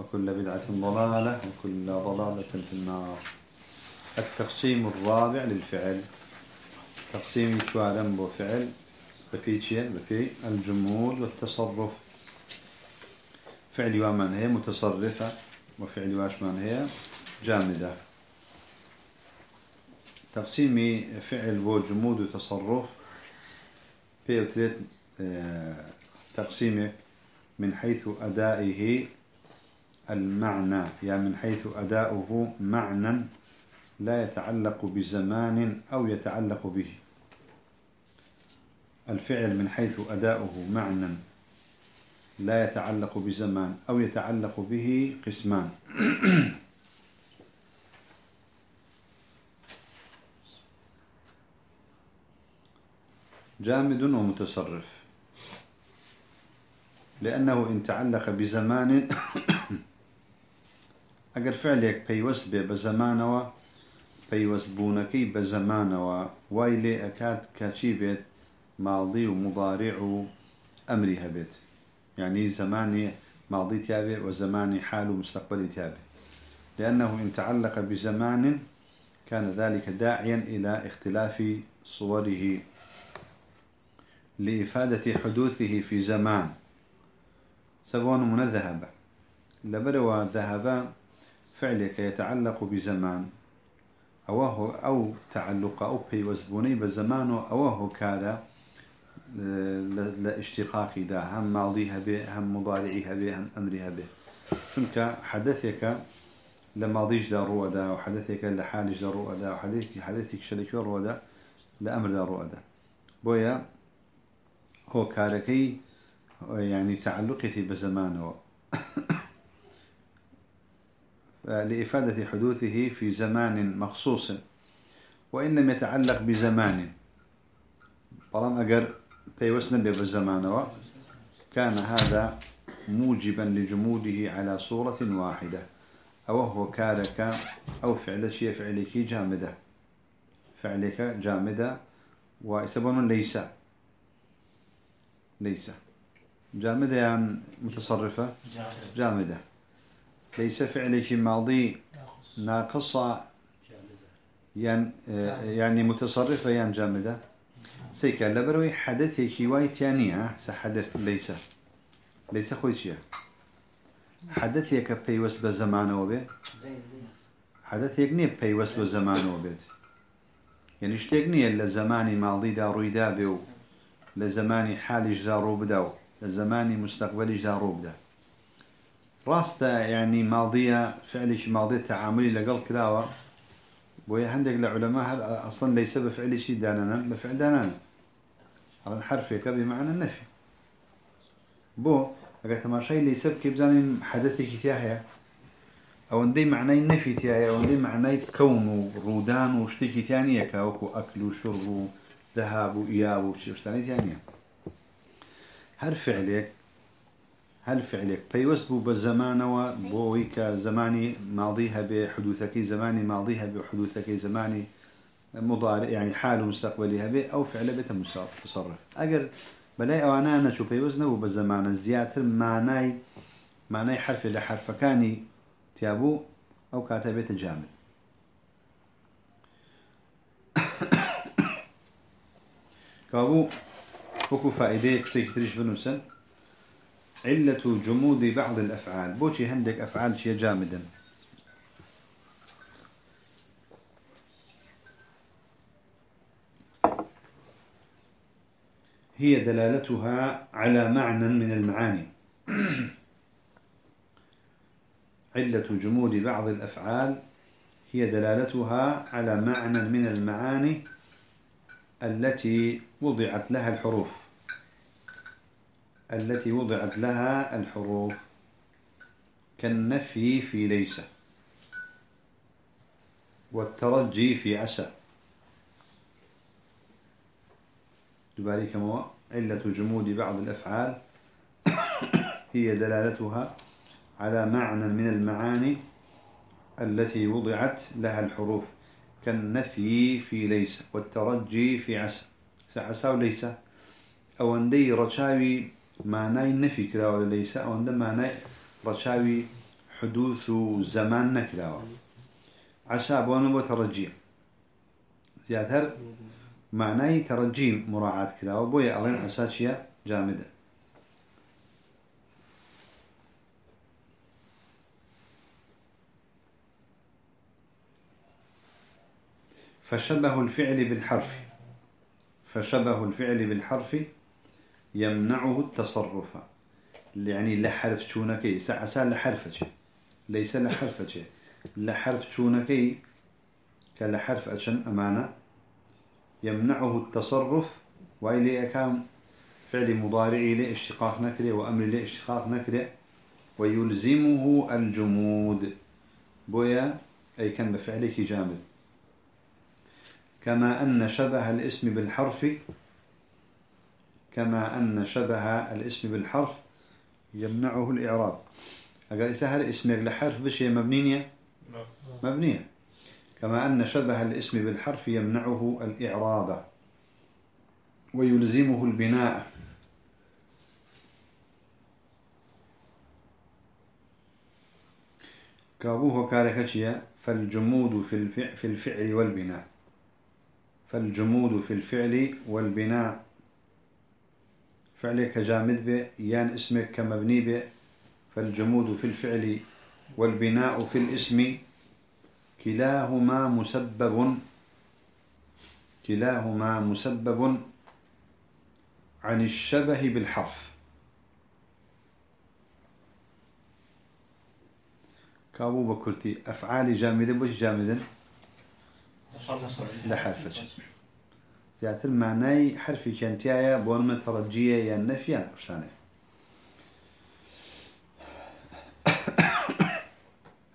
وكل بدعة ضلالة وكل ضلالة في النار. التقسيم الرابع للفعل. تقسيم شوالا بفعل بفي بفي الجمود والتصرف. فعل ومن هي؟ متصرفة. وفعل واش من هي؟ جامدة. تقسيم فعل وجمود وتصرف. في ثلاث آه، تقسيمه من حيث أدائه المعنى يعني من حيث أداؤه معنى لا يتعلق بزمان أو يتعلق به. الفعل من حيث أداؤه معنى لا يتعلق بزمان أو يتعلق به قسمان. جامد ومتصرف لأنه إن تعلق بزمان ئەگەر فعلێک پەیوەست بێ بە زمانەوە پەیوەستبوونەکەی بە زمانەوە وای لێ ئەکات کەچی بێت؟ ماڵی و مضارع و يعني زماني ماضي تابع وزماني حال ومستقبلي تابع لأنه إن تعلق بزمان كان ذلك داعيا إلى اختلاف صوره لإفادة حدوثه في زمان. سبون من الذهب لبروا ذهب فعلك يتعلق بزمان. أوه أو تعلق أو بيوزبوني بزمان أوه كان لاشتقاق دا هم ماضيها به هم مضارعيها به هم أمرها به. چونك حدثك لماضيش دا رودا وحدثك لحالش دا رودا وحدثك حدثك شريك رودا لأمر دا رودا بويا هو كاركي يعني تعلقتي بزمانه. لإفادة حدوثه في زمان مخصوص وإن لم يتعلق بزمان. طالما أقر بيوسنا بالزمان كان هذا موجبا لجموده على صورة واحدة أو هو كارك أو فعل شيء فعلك جامدة. فعلك جامدة وإسبون ليس. ليس. جامدة يعني متصرفة؟ جامدة. ليس فعل ماضي ناقصة يعني يعني متصرفة يعني جامدة؟ سيكا لبروي حدث كيواي تانية سحدث ليس. ليس خوي شيء. حدث يك بيوس بزمان وبه حدث يكني بيوس بزمان وبه يعني اشتيقني لزماني ماضي دا رويدا بيو. لزماني حالي جارو بداو لزماني مستقبلي جارو بداو راسته يعني ماضية فعلش ماضية تعاملي لقل كلاوة بويا عندك العلماء هذا أصلا ليس بفعل شيء دانانا بفعل دانانا. على الحرف يك بمعنى النفي. بو أقول ما شيء ليس بكبزان حدث كتاهية أو ندي معنى النفي تاهية أو ندي معنى كون ورودان وشتكي تانية كاوكو أكل وشرب وذهاب وإياب وشتاني تانية هر فعلك هل فعلك بيوس بو بالزمان بوي كزماني ماضيها بحدوثك زماني ماضيها بحدوثك زماني مضارع يعني حال مستقبلها به أو فعل بيت تصرف. أجر بلاي أوانا أنا شو بيوس نبو بالزمان الزيادة معناي معناي حرف لحرف كاني تيابو أو كاتبة جامد كابو وكو فائدة كتير تريش بنوسن. علة جمود بعض الأفعال. بوشي هندك أفعال شي جامدا هي دلالتها على معنى من المعاني. علة جمود بعض الأفعال هي دلالتها على معنى من المعاني التي وضعت لها الحروف. التي وضعت لها الحروف كالنفي في ليس والترجي في عسى. تباري كما علة جمود بعض الأفعال هي دلالتها على معنى من المعاني التي وضعت لها الحروف كالنفي في ليس والترجي في عسى. عسى وليس. أو أندي رشاوي معنى النفي كلا ليس أو أندي معنى رشاوي حدوث زمان نكلا عسى بوانا وترجي زيادة معنى ترجي مراعاة كلا وبويا ألين عسى جامدة فشبه الفعل بالحرف. فشبه الفعل بالحرف يمنعه التصرف. يعني لحرف شونكي سعسا لحرف ليس لحرف لحرف شونكي كلحرف أشن أمانة. يمنعه التصرف وإلي أكام فعل مضارعي لاشتقاق نكره وأمر لاشتقاق نكره ويلزمه الجمود. بويا أي كان بفعلك جامد. كما أن شبه الاسم بالحرف كما أن شبه الاسم بالحرف يمنعه الإعراب. أقول سهل اسمك لحرف بشي مبنية مبنية كما أن شبه الاسم بالحرف يمنعه الإعراب ويلزمه البناء. کەوابوو كاركتشيا فالجمود في الفعل والبناء. فالجمود في الفعل والبناء. فعلك جامد بێ یان اسمك كمبني بێ فالجمود في الفعل والبناء في الاسم كلاهما مسبب. كلاهما مسبب عن الشبه بالحرف. كابو بكرتي أفعال جامدة بوش جامدة؟ لحرف زيادة المعنى حرف كانتيايا بون مترجية يا نفيا وشانه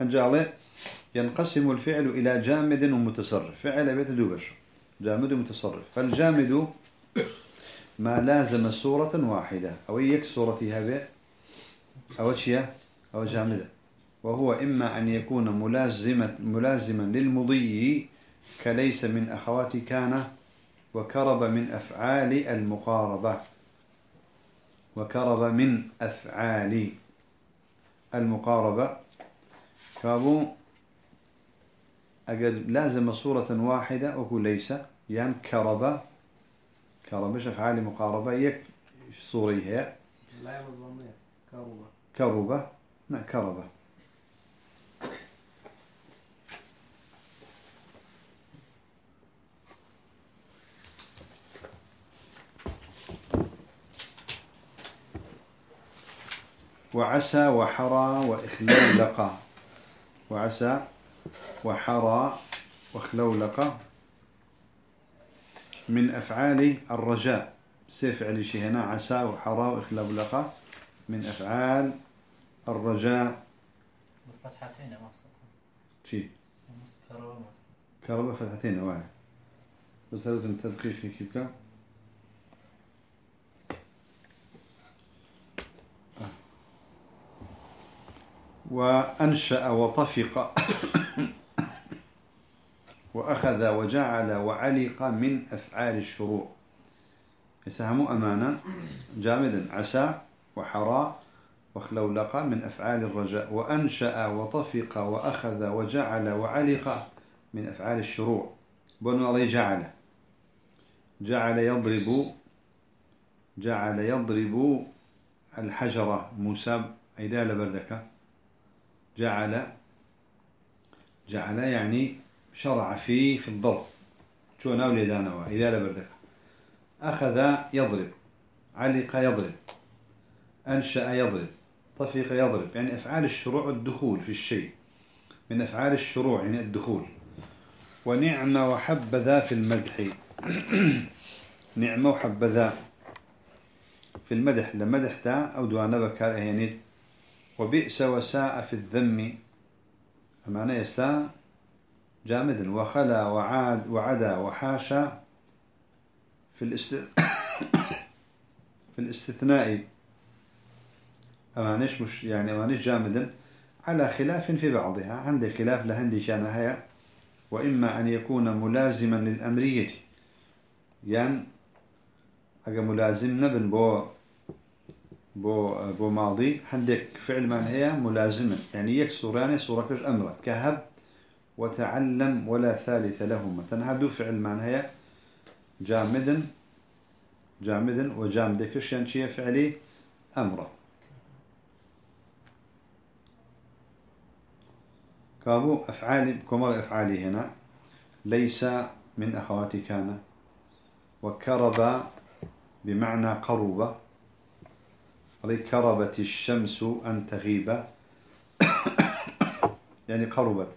أنجالي ينقسم الفعل إلى جامد ومتصرف. فعل بيت دوبش جامد ومتصرف. فالجامد ما لازم صورة واحدة. أو يك صورة هذا أو شيء. أو جامدة وهو إما أن يكون ملازمة ملازما للمضي كليس من أخوات كان وكرب من أفعال المقاربة. وكرب من أفعال المقاربة. كابو أجد لازم صورة واحدة وهو ليس. يعني كرب. كرب مش أفعال مقاربة يك صورة هي لا كرب. كرب. نعم كرب. وعسى وحرى وإخلولق وعسى وحرى وخلولق من أفعال الرجاء. سيفعل شيء هنا. عسى وحرى وإخلولق من أفعال الرجاء. فتحتين مقصد شيء كربة فتحتين واحد بس هذا التدقيق كيف وأنشأ وطفق. وأخذ وجعل وعلق من أفعال الشروع. يسهم أمانا جامدا عسى وحرى وخلولق من أفعال الرجاء. وأنشأ وطفق وأخذ وجعل وعلق من أفعال الشروع. بنو الله جعل. جعل يضرب جعل يضرب الحجرة موسى. عدال بردك جعل جعل يعني شرع فيه في الضرب. شو ناولي دانوا إذا لبردك أخذ يضرب علق يضرب أنشأ يضرب طفق يضرب. يعني أفعال الشروع الدخول في الشيء. من أفعال الشروع يعني الدخول. ونعم وحبذا في المدح. نعم وحبذا في المدح. لمدح تا أو دوانا بكار يعني وبئس وساء في الذم. معنى يساء جامد. وخلا وعاد وعدا وحاشا في الاست في الاستثناء. أمانش مش يعني أمانش جامدا على خلاف في بعضها. عند خلاف لهندي شانها وإما أن يكون ملازما للأمرية. يعني أجا ملازم نبن بو بو بو ماضي عندك فعل من هي ملازما يعني يكسر يعني صورة أمرة. كهب وتعلم ولا ثالث لهما. تنهدو فعل من هي جامدا جامدا. وجامد يعني شيء فعلي أمرة. كابو أفعال كمال أفعالي هنا. ليس من أخوات كان. وكرب بمعنى قرب. كربت الشمس أن تغيب. يعني قربت.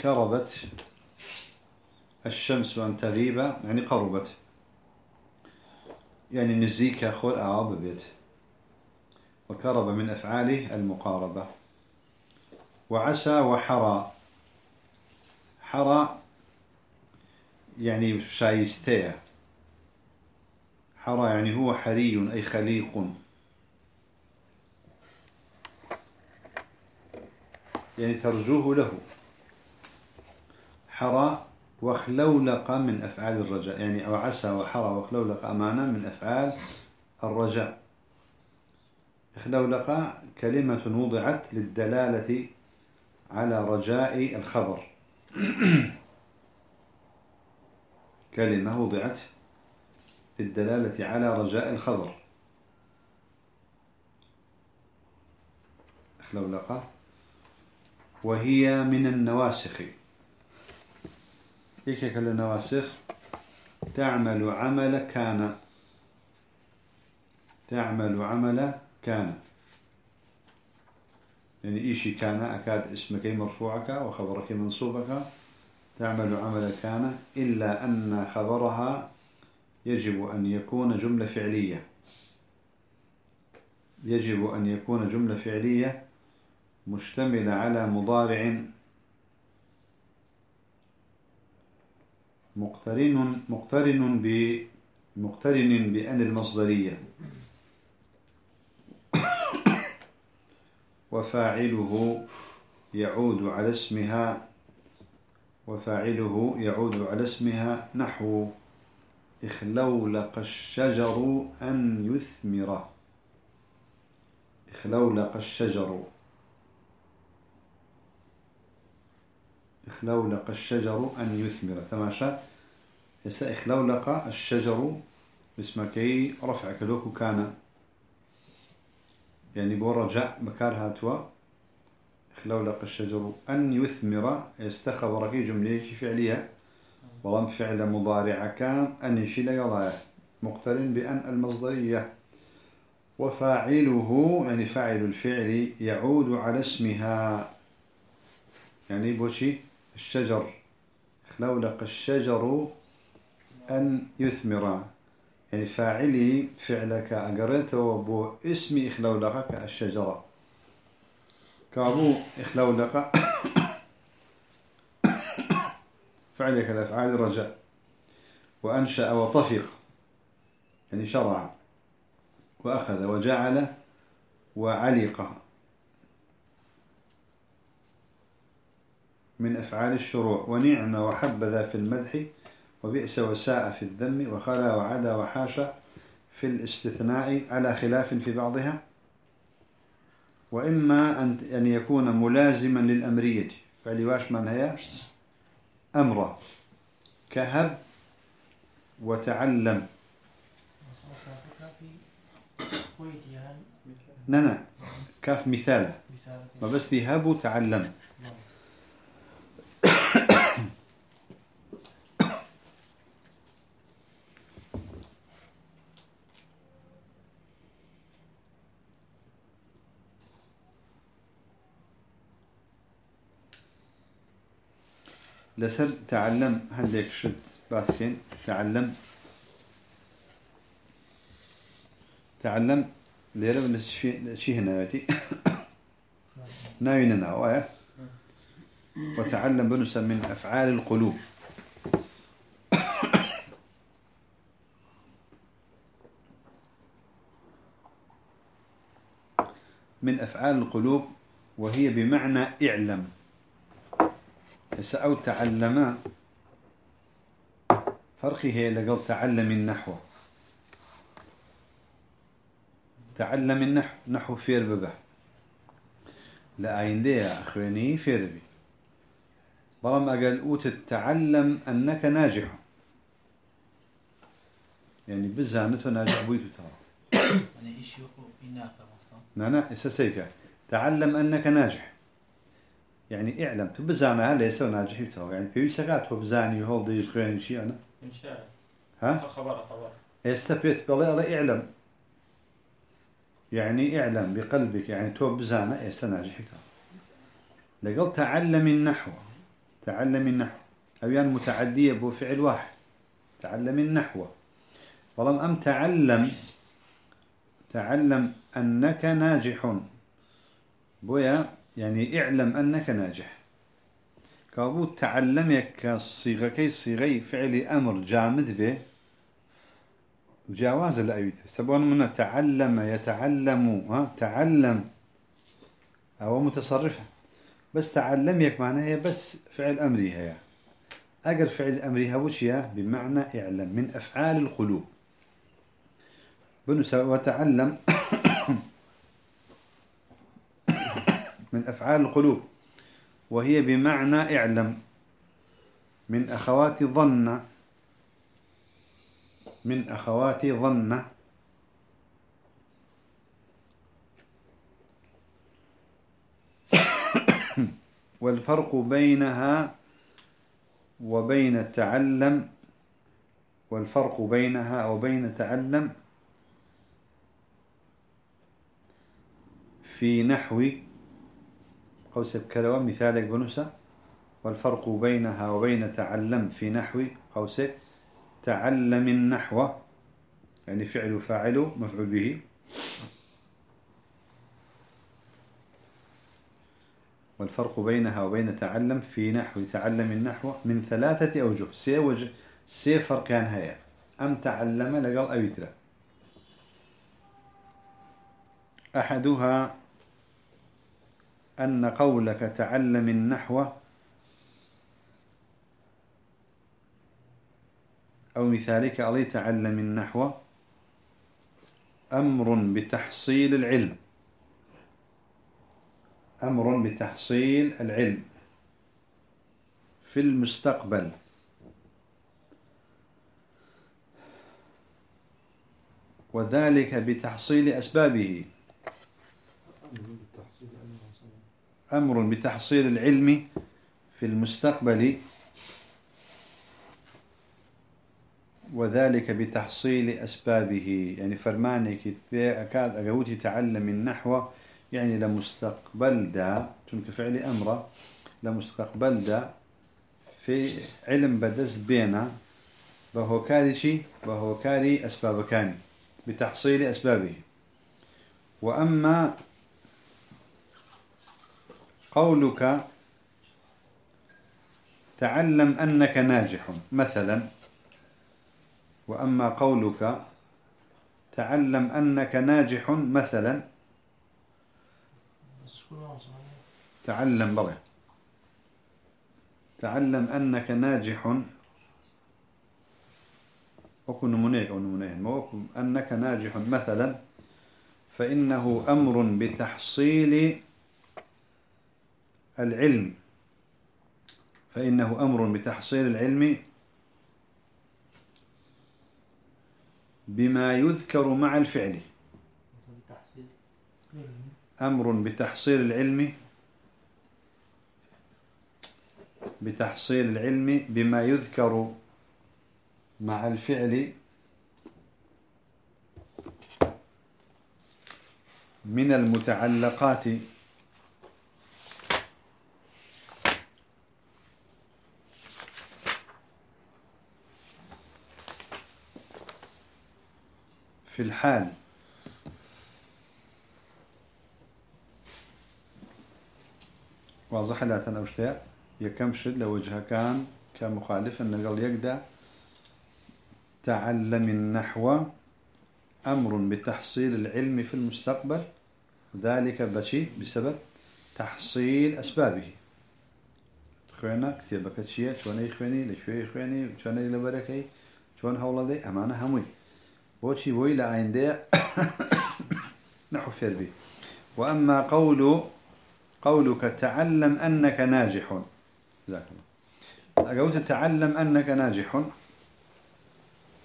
كربت الشمس أن تغيب يعني قربت. يعني نزيك خل أعاب بيت. وكرب من أفعاله المقاربة. وعسى وحرى حرى يعني شايستيه حرى يعني هو حري أي خليق. يعني ترجوه له. حرى وخلولق من أفعال الرجاء. يعني أو عسى وحرى وخلولق أمانة من أفعال الرجاء. خلولق كلمة وضعت للدلالة على رجاء الخبر. كلمة وضعت للدلالة على رجاء الخبر خلولق وهي من النواسخ. هيك النواسخ؟ تعمل عمل كان. تعمل عمل كان. يعني إيشي كان أكاد اسمك مرفوعك وخبرك منصوبك تعمل عمل كان إلا أن خبرها يجب أن يكون جملة فعلية. يجب أن يكون جملة فعلية مشتملة على مضارع مقترن مقترن ب مقترن بأن المصدرية. وفاعله يعود على اسمها وفاعله يعود على اسمها نحو اخلولق الشجر أن يثمر. اخلولق الشجر. اخلولق الشجر أن يثمر. تماشى؟ يسا اخلولق الشجر باسمكي رفع كلوك كان يعني بورجع مكار هاتوا. اخلولق الشجر أن يثمر يستخبرك جملة فعلية ولم فعل مضارع كان أن يشيل يضايا مقترن بأن المصدرية. وفاعله يعني فاعل الفعل يعود على اسمها. يعني بوشي الشجر. خلولق الشجر أن يثمر. يعني فاعلي فعلك أقريته بو اسم إخلولقك الشجرة كابو إخلولق فعلك الأفعال رجاء وأنشأ وطفق يعني شرع. وأخذ وجعل وعلق. من أفعال الشروع. ونعم وحبذا في المدح وبئس وساء في الذم وخلا وعدا وحاشا في الاستثناء على خلاف في بعضها. وإما أن يكون ملازما للأمرية فلواش من هي؟ أمره كهب وتعلم. ننا كاف مثال. ما بس هب وتعلم. لسر تعلم هنديك شد باسكين؟ تعلم. تعلم. ليرة شيء هنا يأتي. ناوينا وآية وتعلم بنسا من أفعال القلوب. من أفعال القلوب وهي بمعنى اعلم. أو تعلم فرقي هي لقل تعلم النحو. تعلم النحو نحو فير ببه. لأين دي أخواني فير بي. برم أقل أوت تعلم أنك ناجح. يعني بزانته ناجح بويتو ترى يعني إيش يقول؟ إنك نعم إساسيك تعلم أنك ناجح. يعني اعلم. تبزانا ليس ناجح يتوه يعني في سكات وبزاني هو دي يخوين شيء أنا؟ إن شاء ها خبر خبر. استفيت بلا اعلم. يعني اعلم بقلبك. يعني تو بزانا إيش ناجح يتوه لقل تعلم النحو. تعلم النحو. أو يعني متعدية بفعل واحد. تعلم النحو. ولم أم تعلم تعلم أنك ناجح. بويا يعني اعلم أنك ناجح. كابو تعلمك الصيغة كي صيغي فعل أمر جامد به. جواز الأيوت سبون من تعلم يتعلم ها تعلم. أو متصرفة بس تعلمك معناها بس فعل أمري هي أجر فعل أمري وشيا بمعنى اعلم من أفعال القلوب. بنس وتعلم من أفعال القلوب وهي بمعنى اعلم. من أخوات ظن من أخوات ظن. والفرق بينها وبين تعلم والفرق بينها وبين تعلم في نحو قوس بكلوة مثالك بنسة والفرق بينها وبين تعلم في نحو قوس تعلم النحو يعني فعل فاعل مفعول به. والفرق بينها وبين تعلم في نحو تعلم النحو من ثلاثة أوجه. سێ وجه سێ فرقان هەیە. ئەم تعلم لەگەڵ ئەوی ترا أحدها أن قولك تعلم النحو أو مثالك علي تعلم النحو أمر بتحصيل العلم. أمر بتحصيل العلم في المستقبل. وذلك بتحصيل أسبابه. أمر بتحصيل العلم في المستقبل وذلك بتحصيل أسبابه. يعني فرمانك أكاد أقوتي تعلم النحو يعني لمستقبل دا تنك فعل أمر لمستقبل دا في علم بدس بينا وهو كاري شي وهو كاري أسباب كان بتحصيل أسبابه. وأما قولك تعلم أنك ناجح مثلا وأما قولك تعلم أنك ناجح مثلا تعلم بغي تعلم أنك ناجح وكن منيح ونمنيه أنك ناجح مثلا فإنه أمر بتحصيل العلم فإنه أمر بتحصيل العلم بما يذكر مع الفعل. أمر بتحصيل العلم بتحصيل العلم بما يذكر مع الفعل من المتعلقات في الحال. واضح لا أو شتاء يكم شد لوجه كان كمخالف النقل يقدر تعلم النحو أمر بتحصيل العلم في المستقبل. ذلك بشي بسبب تحصيل أسبابه. خوينا كثير بكتشيه شواني خويني لشوي خويني شواني لبركي شوان هولدي؟ أمانة هموي. بۆی لە ئایندەیە نحو فێربی وأما قول قولك تعلم أنك ناجح. ذاك الله. قلت تعلم أنك ناجح.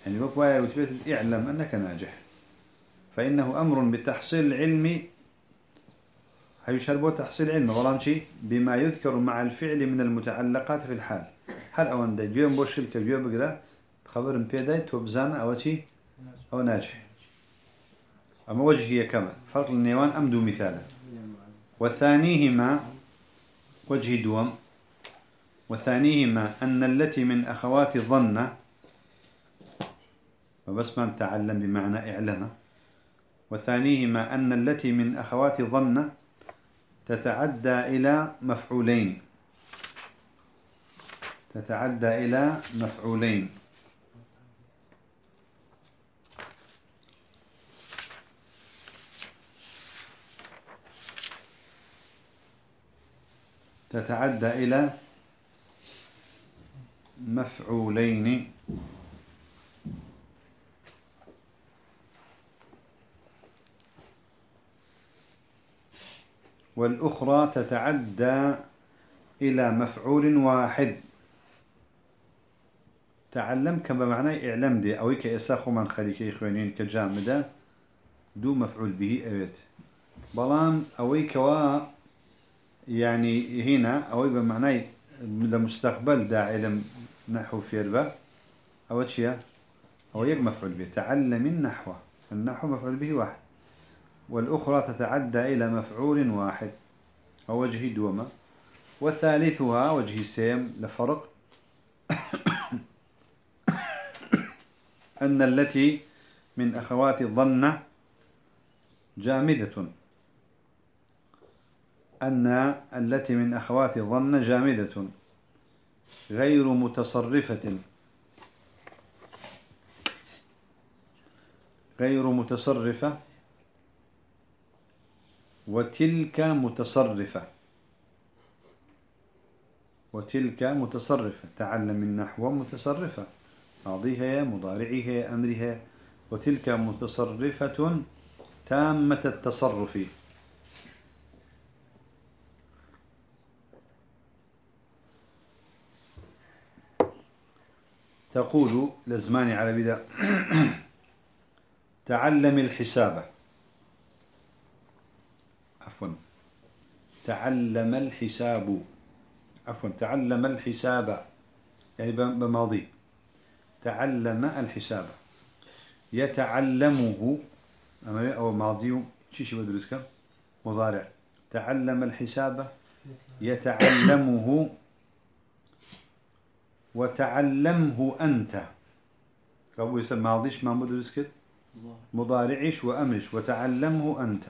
يعني بقى وتبيت اعلم أنك ناجح. فإنه أمر بتحصيل العلم. هيشهر بو تحصيل علم. ولان شيء بما يذكر مع الفعل من المتعلقات في الحال. هل أوان دا جيوم بو شركة جيوم بقرأ. خبر بيداي توبزان أو شيء أو ناجح. أما وجهي كما؟ فرق النيوان أمدو مثالا؟ وثانيهما وجه دوم. وثانيهما أن التي من أخوات ظن وبس ما تعلم بمعنى إعلم وثانيهما أن التي من أخوات ظن تتعدى إلى مفعولين. تتعدى إلى مفعولين. تتعدى إلى مفعولين. والأخرى تتعدى إلى مفعول واحد. تعلم كما معنى إعلام دي. أو كإساخ من خليك إخوانين كجامدة دو مفعول به أبيت بلان أو كوا يعني هنا أو بمعنى لمستقبل دا علم نحو فيربا أو تشيا أو يك مفعول به تعلم النحو. النحو مفعول به واحد. والأخرى تتعدى إلى مفعول واحد. ووجه دوما. وثالثها وجه سيم لفرق. أن التي من أخوات الظن جامدة. أن التي من أخوات الظن جامدة غير متصرفة. غير متصرفة. وتلك متصرفة. وتلك متصرفة. تعلم النحو متصرفة. ماضيها مضارعها أمرها. وتلك متصرفة تامة التصرف. تقول لزمان على بدأ تعلم الحساب. عفوا. تعلم الحساب. عفوا. تعلم الحساب. يعني بماضي. تعلم الحساب. يتعلمه. أو ماضي. شيء بدرس كم؟ مضارع. تعلم الحساب. يتعلمه. وتعلمه أنت. فهو يسمى ماضيش ما مدرس كده مضارعش وأمرش وتعلمه أنت.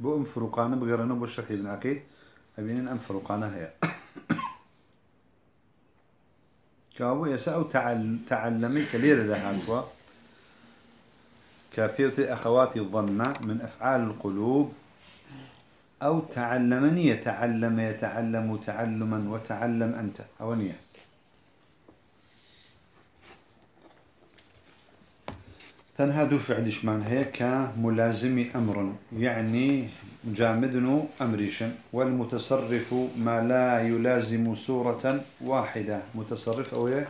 بو ام فروقانه بغيرنا بو الشرح ابن عقيل ابين أم فروقانة هي. كابو يسأو تعل... تعلمي كليرة دهانتوا كافيرة أخواتي الظن من أفعال القلوب. أو تعلمني يتعلم يتعلم تعلما وتعلم أنت. أونيه تنها دو فعل إشمان هي كملازم أمر. يعني جامد أمريشا والمتصرف ما لا يلازم صورة واحدة. متصرف أو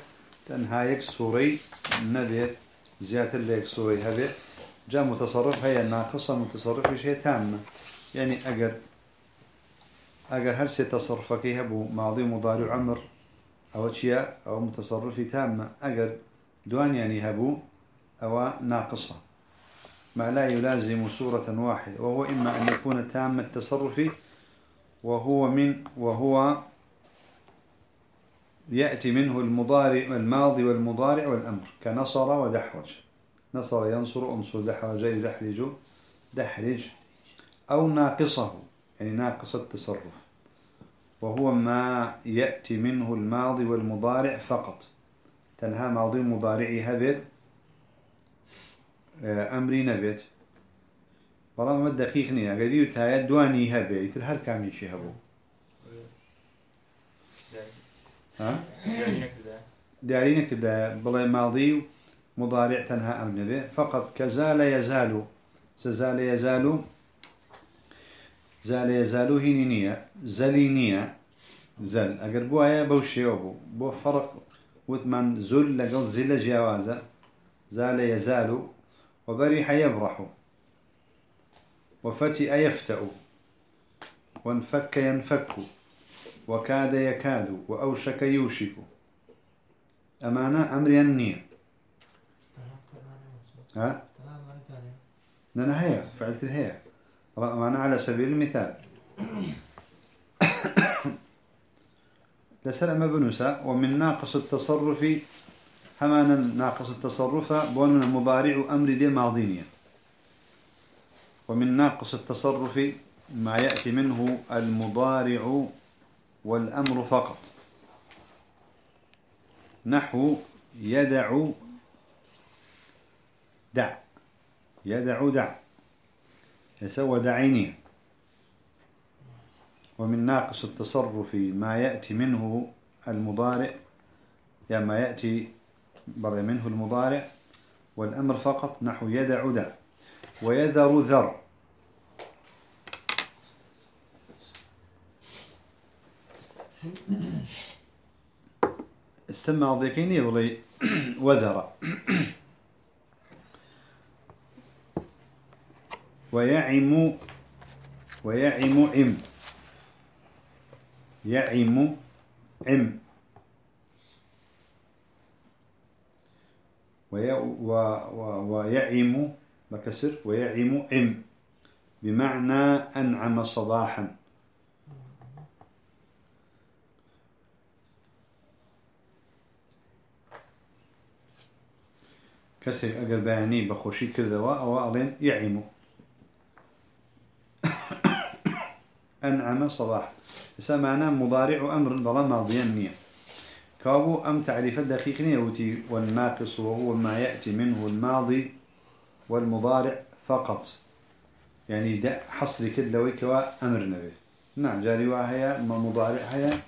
تنها يك صوري نبيت زيادة ليك صوري هذه جاء متصرف هي ناقصة. متصرف شيء تامة. يعني أجر أجر هل ستصرفك يهبو ماضي مضارع عمر أو شيء أو متصرف تامة. أجر دوان يعني هبو أو ناقصة. ما لا يلازم صورة واحدة. وهو إما أن يكون تام التصرف وهو من وهو يأتي منه المضارع الماضي والمضارع والأمر كنصر ودحوج نصر ينصر أنصر دحرج يدحرج دحرج. أو ناقصه يعني ناقص التصرف. وهو ما يأتي منه الماضي والمضارع فقط. تنهى ماضي مضارعي هبت آه، أمري نبت. والله ما دقيق نيا قديو تايا دواني هبه يتر هر كامل شي هبو ها؟ دارين كده بلا ماضي مضارع تنهى أمر به فقط كزال يزال سزال يزال زال يزال هينينية زلينية زل. أجر بوها بوشي أبو بو فرق وثمان زل لقل زل جوازة زال يزال وبرح يبرح. وفتئ يفتأ. وانفك ينفك. وكاد يكاد. وأوشك يوشك. أمانة أمر النية ها؟ نانا هي فعلت هي أمانة على سبيل المثال. لسلم بنوسا ومن ناقص التصرف همانا ناقص التصرف بون المضارع أمر دي ماضينية. ومن ناقص التصرف ما يأتي منه المضارع والأمر فقط. نحو يدع دع. يدع دع. يسوى دعيني. ومن ناقص التصرف ما يأتي منه المضارع يعني ما يأتي منه المضارع والأمر فقط نحو يدع دع ويذر ذر. السمع ضيقين يولي وذر. ويعم ويعم عم يعم عم ويعم بكسر ويعم عم بمعنى أنعم صباحا. كسر أجر بياني بخوشي كذا أو ألين أنعم صباح. سمعنا مضارع أمر بلا ماضيا نية كابو أم تعريف الدقيق نيوتي والناقص وهو ما يأتي منه الماضي والمضارع فقط. يعني ده حصر كده ويكوا أمر نبي. نعم جاري وهي مضارع هي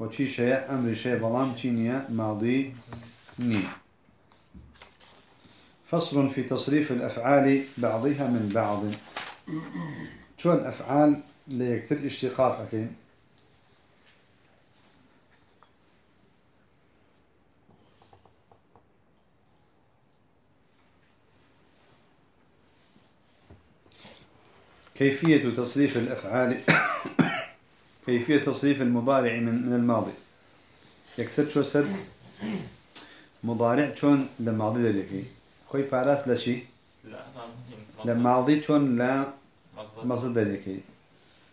وشي شيء أمر شيء بلام تينيا ماضي ني فصل في تصريف الأفعال بعضها من بعض. شو الأفعال؟ ليكتر اشتقاق أكين كيفية تصريف الأفعال؟ كيفية تصريف المضارع من من الماضي؟ يكسر شو سر مضارع شون لماضي ذلك خوي فارس لشي لماضي شون لا مصدر. ذلك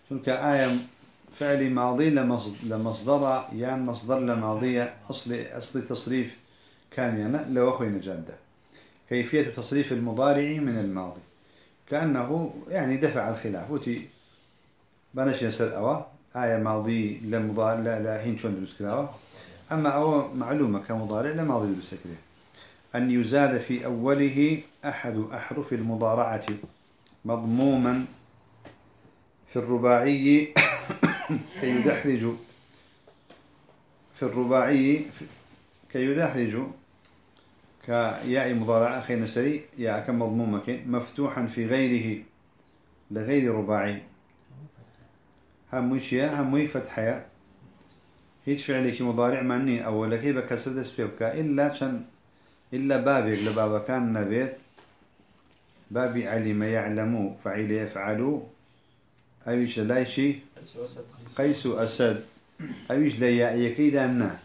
شون كآية فعل ماضي لمصدر يعني مصدر لماضية أصل أصل تصريف كان يعني لو أخوي نجادة كيفية تصريف المضارع من الماضي. كأنه يعني دفع الخلاف. وتي بنش يسر أوا آية ماضي لمضارع لا لا هين شون كلاوة أما أو معلومة كمضارع لماضي درس كده. أن يزاد في أوله أحد أحرف المضارعة مضموما في الرباعي كي يدحرج في الرباعي كي يدحرج كياء مضارع أخي نسري يا كم مفتوحا في غيره لغير رباعي. هموش يا هموي فتحيا هيش فعلك مضارع معني أولا كي بكسر دسبيبك إلا شن إلا بابك لبابا كان نبيت. بابي علم يعلم فعيل يفعل. أيش لا شيء؟ قيس أسد. لا يكيد أنه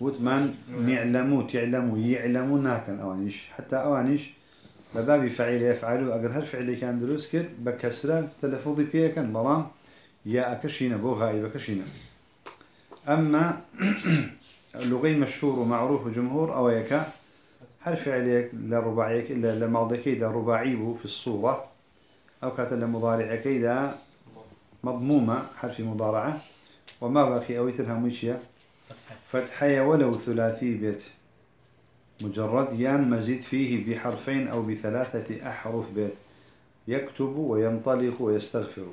وثمان نعلمو تعلمو يعلمو ناكن أوانيش حتى أوانيش بباب فعيل يفعلوا أقر هل فعل كان دروس كر بكسرة تلفظي فيها كان بلام يا أكشينا بو غايب أكشينا. أما لغي مشهور ومعروف جمهور أو يكا هل فعليك لرباعيك إلا لماضي كيدا رباعي في الصورة. أو كانت لمضارع كيدا. مضمومة حرف مضارعة. وما باقي أو يترها مشية فتحية ولو ثلاثي بيت. مجرد يان مزيد فيه بحرفين أو بثلاثة أحرف بيت. يكتب وينطلق ويستغفر.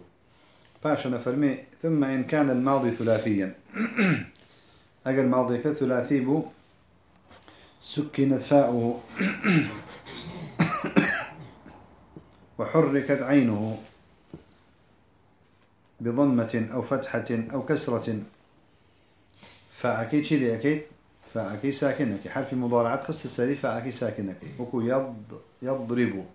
فاشا نفرمي ثم إن كان الماضي ثلاثيا. أجل الماضي كثلاثي بو. سكنت فاؤه. وحركت عينه بضمة أو فتحة أو كسرة. فأكيد شيء أكيد؟ فأكيد ساكنك. حرف مضارعات خص السري فأكيد ساكنك. وكو يض يضرب.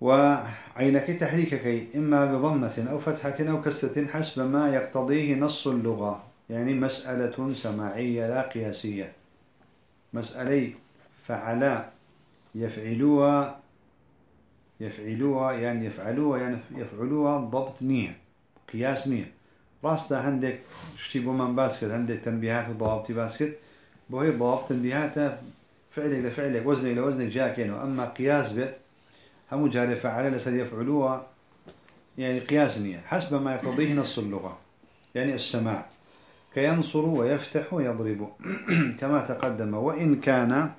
وعينك تحريكك إما بضمة أو فتحة أو كسرة حسب ما يقتضيه نص اللغة. يعني مسألة سماعية لا قياسية. مسألة فعلا يفعلوها يفعلوها يعني يفعلوها يعني يفعلوها ضبط نية قياس نية. راستا عندك اشتبو من باسكت عندك تنبيهات وضوابط باسكت. بوهي ضوابط تنبيهات فعلك لفعلك وزنك لوزنك جاء كينو أما قياس به هم جاري فعلا لسر يفعلوها يعني قياس نية حسب ما يقضيه نص اللغة يعني السماع. كينصر ويفتح ويضرب كما تقدم. وإن كان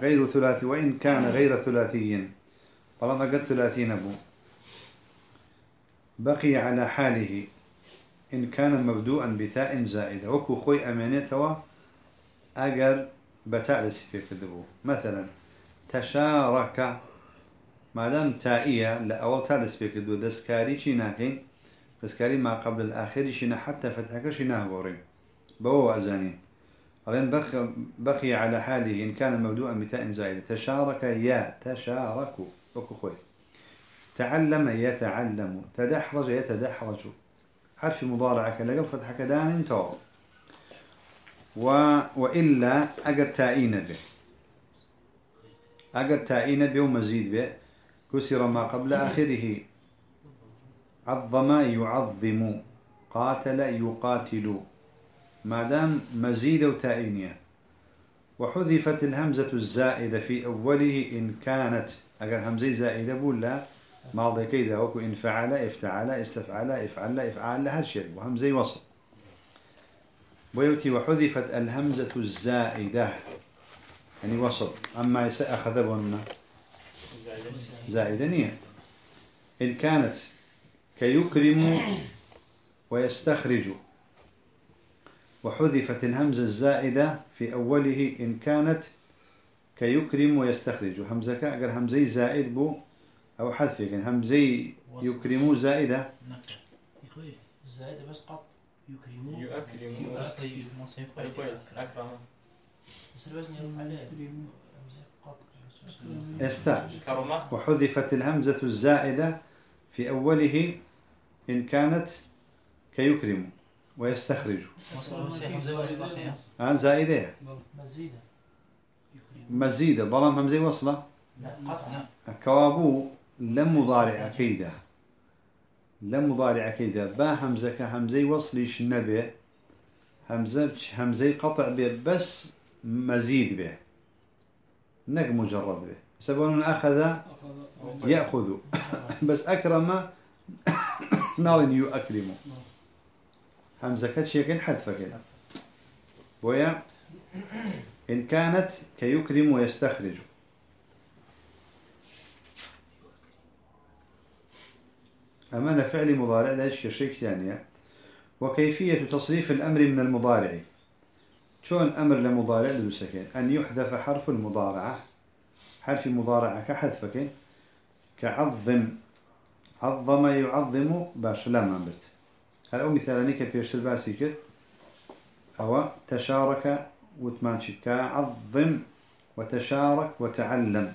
غير ثلاثي وإن كان غير ثلاثي. طالما قد ثلاثي نبو بقي على حاله. إن كان مبدوءا بتاء زائدة وكو خوي أمانيته أجر بتاء لسفير كذبو مثلا تشارك. ما دام تائية لأول تاء لسفير كذبو دسكاري شي دسكاري ما قبل الآخر شي حتى فتحك شي نهبورين بو أزانين. ألين بقي, على حاله. إن كان مبدوءا بتاء زائدة تشارك يا. تشارك وكو خوي تعلم يتعلم تدحرج يتدحرج. حرف مضارع كلا فتح كدان تو و وإلا أجر تائين به. أجر تائين به ومزيد به. كسر ما قبل آخره. عظم يعظم قاتل يقاتل. ما دام مزيد وتائينية وحذفت الهمزة الزائدة في أوله إن كانت أجر همزة زائدة بولا ماضي كيدا وكو إن فعل افتعل استفعل افعل افعل هالشيء وهمزة وصل. ويوتي وحذفت الهمزة الزائدة. يعني وصل. أما أخذ بنا زائدة نية. إن كانت كيكرم ويستخرج. وحذفت الهمزة الزائدة في أوله إن كانت كيكرم ويستخرج. همزة كأجر همزة زائد بو أو حذف يعني همزي يكرمو زائدة. زائدة بس قط. يكرمو يؤكرمو أكرم. بس الوزن يرفع عليه. إستا. وحذفت الهمزة الزائدة في أوله إن كانت كيكرم ويستخرج. آه زائدة. مزيدة. مزيدة. بلام همزة وصلة؟ كوابو لم مضارع كيدا لم مضارع كيدا با همزة كهمزة وصليش نبي؟ همزة همزة قطع به بس مزيد به نك مجرد به سبب أخذ يأخذ. بس أكرم نال يؤكرم. همزة كتشيكين حذف كده ويا إن كانت كيكرم ويستخرج. أمانة فعل مضارع لا يشكل شيء ثانية. وكيفية تصريف الأمر من المضارع. شون أمر لمضارع للسكين أن يحذف حرف المضارعة. حرف مضارعة كحذفك. كعظم. عظم يعظم باش لا ما بت هل أو مثالني كبيرش الباسي كت أو تشارك وتمانشي كعظم وتشارك وتعلم.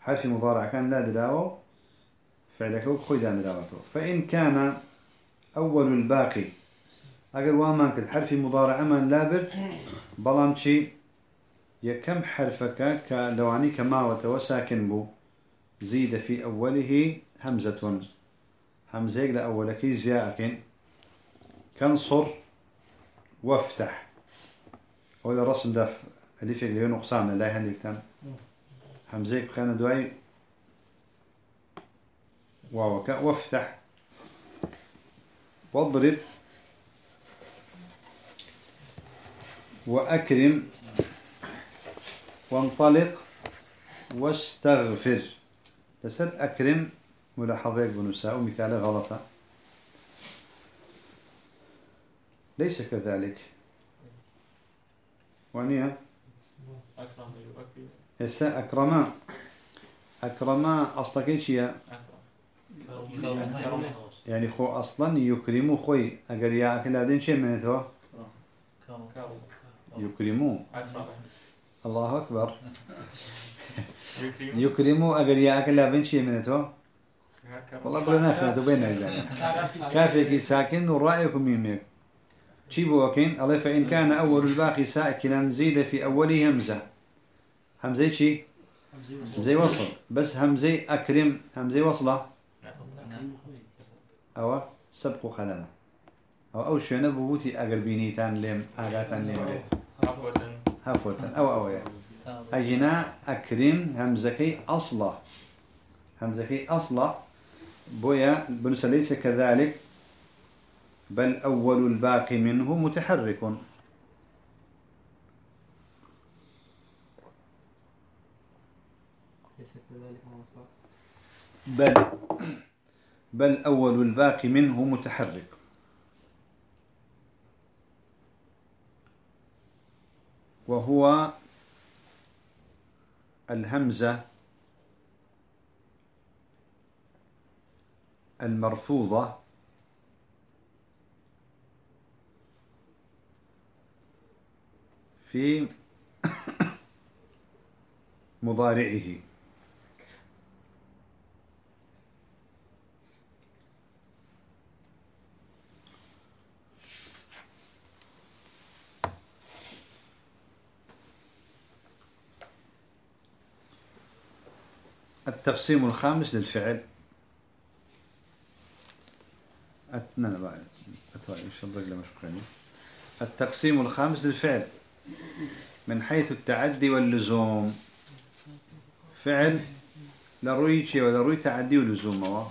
حرف مضارع كان لا دلاوة فعلك وخذ عن دراوته فإن كان أول الباقي أقل وامان كد حرف مضارع أمان لابر بلان شي يكم حرفك كلواني كما وتوساكن بو. زيد في أوله همزة. همزة لأولك زياء كنصر وافتح. ولا رسم دف ألف اللي نقصان لا هنديكتان همزة بخانة دواي واوك وافتح. واضرب وأكرم. وانطلق. واستغفر. بسد أكرم ملاحظة بنساء ومثال غلطة. ليس كذلك. وانيا هسا أكرما أكرما أصلك إيش يعني خو أصلا يكرمو خوي. أجر يا أكل هذين شيء من ذو يكرمو الله أكبر. يكرمو أجر يا أكل هذين شيء من ذو والله بلا نفهم بين كافي ساكن ورأيكم يميك. تشيبو وكين الله فإن كان أول الباقي ساكنا زيد في أوله همزة. همزة شي؟ همزة وصل. بس همزة أكرم همزة وصلة. أو سبق خلنا أو أو شو نبوتي أقربيني تان لم آغاتان لم هفوة أو أو يعني أجنا أكرم همزكي أصلا همزكي أصلا بويا بنس ليس كذلك. بل أول الباقي منه متحرك. بل بل أول الباقي منه متحرك. وهو الهمزة المرفوضة في مضارعه. التقسيم الخامس للفعل. أتنا بعد. أتوقع إن شاء الله التقسيم الخامس للفعل. من حيث التعدي واللزوم. فعل لروي ولروي تعدي ولزوم.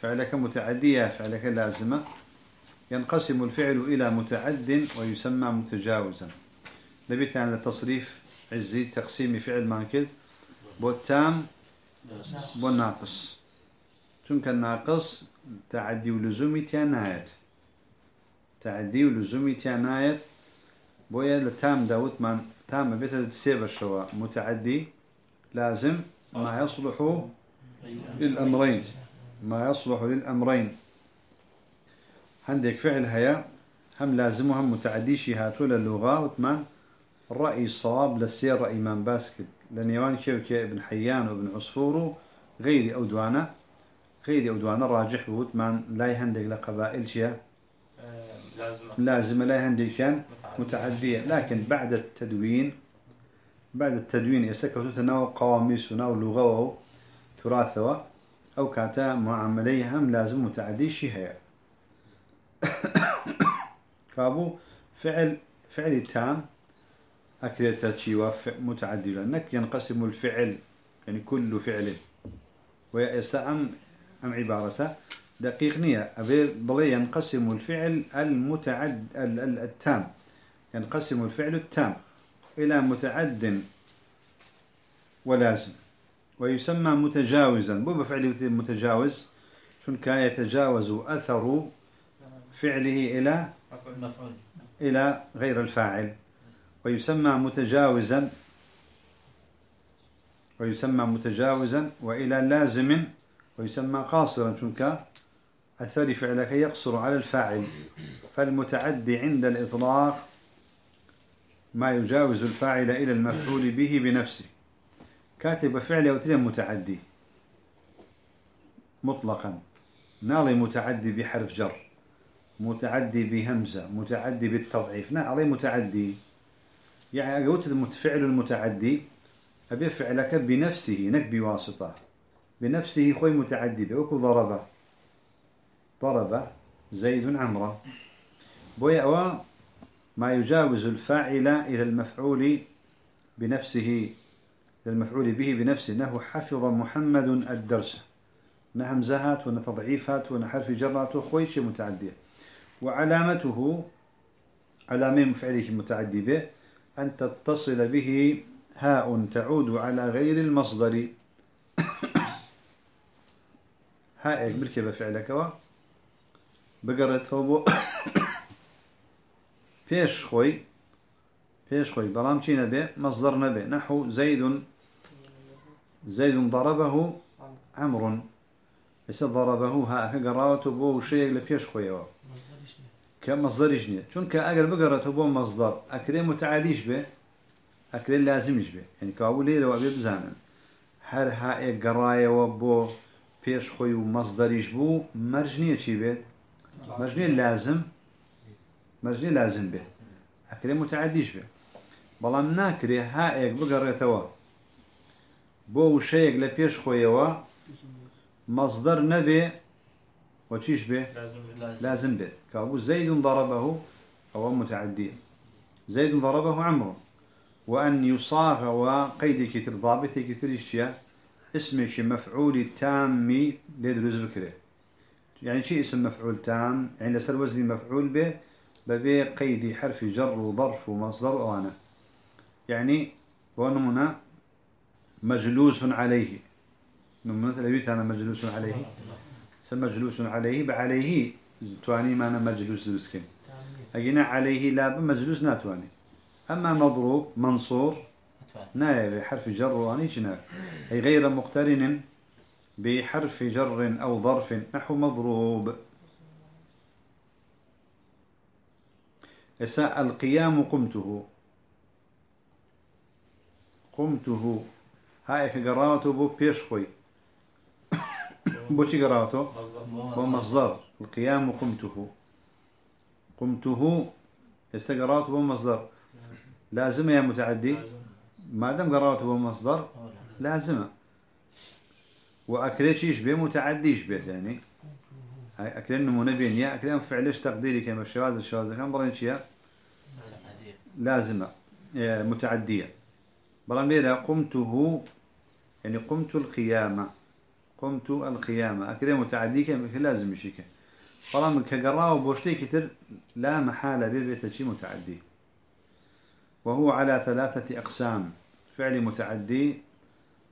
فعلك متعدية فعلك لازمة. ينقسم الفعل إلى متعد ويسمى متجاوزا. نبيت عن التصريف عزي تقسيم فعل مانكل بوتام بوناقص. چونك الناقص تعدي ولزومي تيانايت تعدي ولزومي تيانايت بويا لتام داوت من تام بيت سيب الشوا متعدي لازم ما يصلح للأمرين. ما يصلح للأمرين. عندك فعل هيا هم لازم وهم متعدي شهاتو للغة وثمان الرأي الصواب للسير رأي من باسكت لنيوان شوكي ابن حيان وابن عصفور غير أودوانا غير أودوانا راجح وثمان لا يهندق لقبائل شيء لازمة لازمة لا يهندق كان متعدية لكن بعد التدوين بعد التدوين يسكت تناو قواميس وناو لغة تراثة أو كاتا معاملية هم لازم متعدي شيء كابو فعل فعل تام أكلت شيء متعدي لأنك ينقسم الفعل يعني كل فعل. ويستعم أم عبارته. دقيق نية. بلي ينقسم الفعل المتعد التام. ينقسم الفعل التام إلى متعد ولازم. ويسمى متجاوزا. مو بفعل متجاوز. شن يتجاوز أثر فعله إلى إلى غير الفاعل. ويسمى متجاوزا ويسمى متجاوزا وإلى لازم. ويسمى قاصرا. شنك أثر فعلك يقصر على الفاعل. فالمتعدي عند الإطلاق ما يجاوز الفاعل إلى المفعول به بنفسه. كاتب فعل أو متعدي. مطلقا. نالي متعدي بحرف جر. متعدي بهمزة. متعدي بالتضعيف. نالي متعدي. يعني قلت الفعل المتعدي. أبي فعلك بنفسه نك بواسطة. بنفسه خوي متعدي بأكو ضربة. ضرب زيد عمره بويا ما يجاوز الفاعل إلى المفعول بنفسه المفعول به بنفسه أنه حفظ محمد الدرس. نهم زهات ونتضعيفات ونحرف جرات وخويش متعدية. وعلامته علامة مفعله متعدي به أن تتصل به هاء تعود على غير المصدر. هاء مركب فعلك و بقرته بو فيش خوي فيش خوي بلام چي نبي مصدر نبي نحو زيد زيد ضربه عمر إيش ضربه ها قراته بو شيء لفيش خوي كمصدر يجني چون كأجر بقرته بو مصدر أكري متعاديش به أكري لازمش به يعني كأولي لو أبي بزانا هر ها قراية وبو فيش خوي ومصدر يجبو مرجنية شي به مرجنية لازم مرجنية لازم به. أكري متعاديش به. بەڵام ناکرێ هاەک بگەڕێتەوە بۆ وشەیەک لە پێش خۆیەوە مەزدەر نەبێ وەچیش بێ لازم بێت کابوو زەید ضربه أو متعدية زيد ضربه عمرو. وأن يصاغ وقيد كتر ضابط كتر اسمه شي مفعول تام ليدرز بكره يعني شيء اسم مفعول تام يعني لسر وزن مفعول به ببي قيد حرف جر وظرف ومصدر وأنا. يعني ونمنا مجلوس عليه. نمنا البيت أنا مجلوس عليه. سمى مجلوس عليه بعليه تواني أنا مجلوس بسكن أجينا عليه لا مجلوس ناتواني أما مضروب منصور نائب حرف جر واني جناب أي غير مقترن بحرف جر أو ظرف نحو مضروب. إساء القيام قمته. قمته. هاي قراوته بو بيش خوي. بو شي قراوته بو مصدر. القيام قمته. قمته. استقراته بو مصدر. لازم يا متعدي؟ ما دام قراوته بو مصدر لازمه. وأكليش به متعديش به يعني. هاي أكلين نمونة بين يا أكلين فعلش تقديري كما الشواذ الشواذ كان برين شيء لازمة متعدية. بلان ليلة قمته يعني قمت القيامة قمت القيامة. أكده متعدي كان لازم يشيك بلان كقراه بوشتي كتر لا محالة بيبيت شي متعدي. وهو على ثلاثة أقسام. فعل متعدي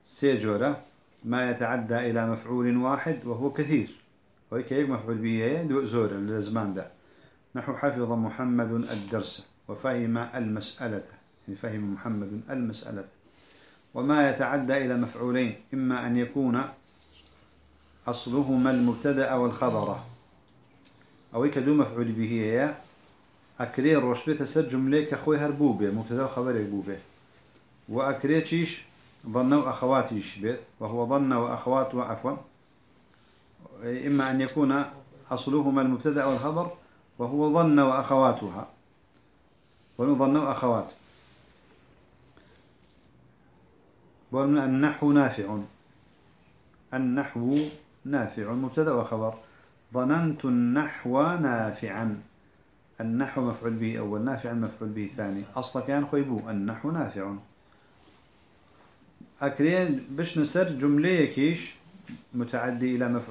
سيجورة ما يتعدى إلى مفعول واحد وهو كثير. هيك مفعول به زور للزمان ده. نحو حفظ محمد الدرس وفهم المسألة. فهم محمد المسألة. وما يتعدى إلى مفعولين إما أن يكون أصلهما المبتدأ أو الخبر أو يكدو مفعول به يا أكري بيت سر جملة كخوي هربوبة مبتدأ وخبر يربوبة وأكري تشيش ظن وأخواتيش بيت وهو ظن وأخوات عفوا إما أن يكون أصلهما المبتدأ أو الخبر وهو ظن وأخواتها. ونظن وأخوات ومن النحو نافع. النحو نافع مبتدا وخبر ظننت النحو نافعا. النحو مفعول به أول نافعا مفعول به ثاني. أصلا كان خيبو النحو نافع. أكرين بش نسر جملة كيش متعدي إلى مفعول